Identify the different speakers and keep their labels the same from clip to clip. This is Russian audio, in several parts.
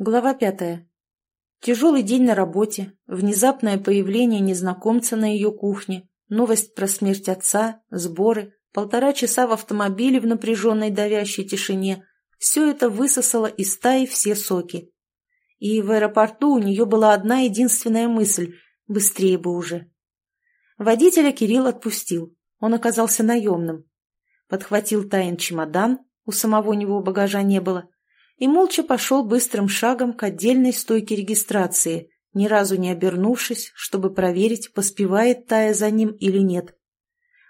Speaker 1: Глава пятая. Тяжелый день на работе, внезапное появление незнакомца на ее кухне, новость про смерть отца, сборы, полтора часа в автомобиле в напряженной давящей тишине – все это высосало из стаи все соки. И в аэропорту у нее была одна единственная мысль – быстрее бы уже. Водителя Кирилл отпустил, он оказался наемным. Подхватил Тайн чемодан, у самого него багажа не было – и молча пошел быстрым шагом к отдельной стойке регистрации, ни разу не обернувшись, чтобы проверить, поспевает Тая за ним или нет.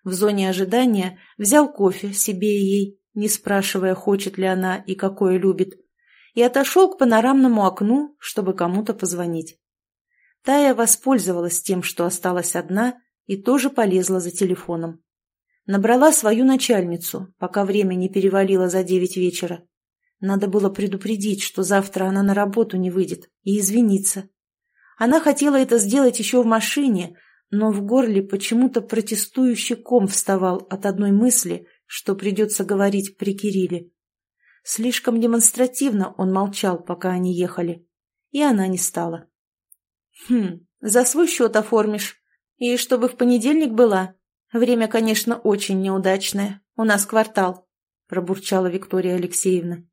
Speaker 1: В зоне ожидания взял кофе себе и ей, не спрашивая, хочет ли она и какое любит, и отошел к панорамному окну, чтобы кому-то позвонить. Тая воспользовалась тем, что осталась одна, и тоже полезла за телефоном. Набрала свою начальницу, пока время не перевалило за девять вечера. Надо было предупредить, что завтра она на работу не выйдет, и извиниться. Она хотела это сделать еще в машине, но в горле почему-то протестующий ком вставал от одной мысли, что придется говорить при Кирилле. Слишком демонстративно он молчал, пока они ехали, и она не стала. «Хм, за свой счет оформишь. И чтобы в понедельник была. Время, конечно, очень неудачное. У нас квартал», — пробурчала Виктория Алексеевна.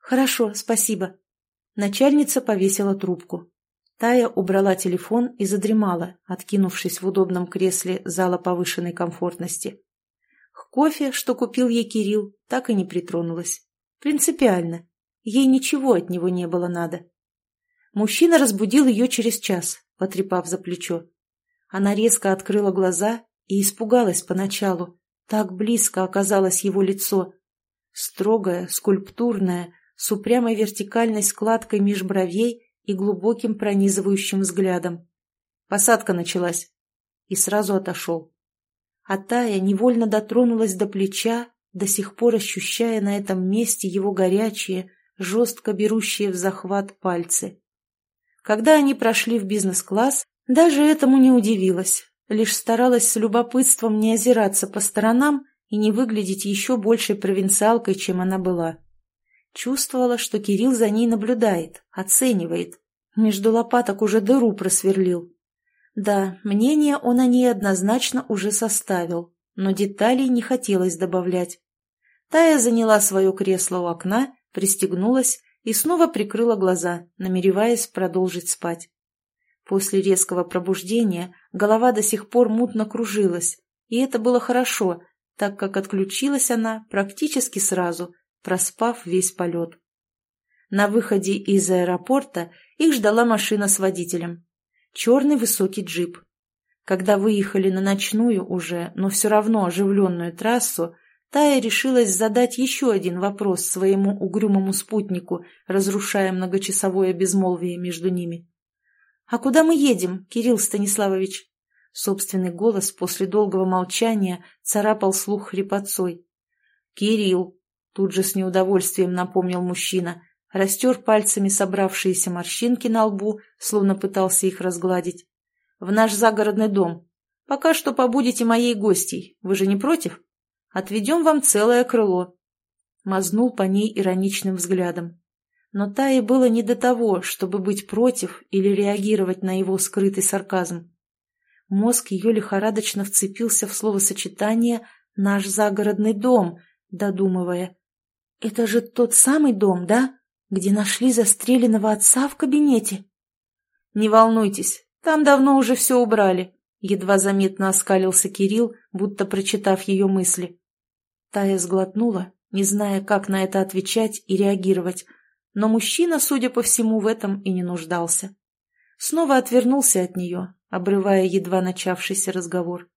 Speaker 1: «Хорошо, спасибо». Начальница повесила трубку. Тая убрала телефон и задремала, откинувшись в удобном кресле зала повышенной комфортности. К кофе, что купил ей Кирилл, так и не притронулась. Принципиально. Ей ничего от него не было надо. Мужчина разбудил ее через час, потрепав за плечо. Она резко открыла глаза и испугалась поначалу. Так близко оказалось его лицо. Строгое, скульптурное, с упрямой вертикальной складкой меж бровей и глубоким пронизывающим взглядом. Посадка началась. И сразу отошел. А Тая невольно дотронулась до плеча, до сих пор ощущая на этом месте его горячие, жестко берущие в захват пальцы. Когда они прошли в бизнес-класс, даже этому не удивилась, лишь старалась с любопытством не озираться по сторонам и не выглядеть еще большей провинциалкой, чем она была. Чувствовала, что Кирилл за ней наблюдает, оценивает. Между лопаток уже дыру просверлил. Да, мнение он о ней однозначно уже составил, но деталей не хотелось добавлять. Тая заняла свое кресло у окна, пристегнулась и снова прикрыла глаза, намереваясь продолжить спать. После резкого пробуждения голова до сих пор мутно кружилась, и это было хорошо, так как отключилась она практически сразу, проспав весь полет. На выходе из аэропорта их ждала машина с водителем. Черный высокий джип. Когда выехали на ночную уже, но все равно оживленную трассу, Тая решилась задать еще один вопрос своему угрюмому спутнику, разрушая многочасовое безмолвие между ними. «А куда мы едем, Кирилл Станиславович?» Собственный голос после долгого молчания царапал слух хрипотцой. «Кирилл», Тут же с неудовольствием напомнил мужчина, растер пальцами собравшиеся морщинки на лбу, словно пытался их разгладить. «В наш загородный дом. Пока что побудете моей гостьей. Вы же не против? Отведем вам целое крыло». Мазнул по ней ироничным взглядом. Но Тае было не до того, чтобы быть против или реагировать на его скрытый сарказм. Мозг ее лихорадочно вцепился в словосочетание «наш загородный дом», додумывая, «Это же тот самый дом, да? Где нашли застреленного отца в кабинете?» «Не волнуйтесь, там давно уже все убрали», — едва заметно оскалился Кирилл, будто прочитав ее мысли. Тая сглотнула, не зная, как на это отвечать и реагировать, но мужчина, судя по всему, в этом и не нуждался. Снова отвернулся от нее, обрывая едва начавшийся разговор.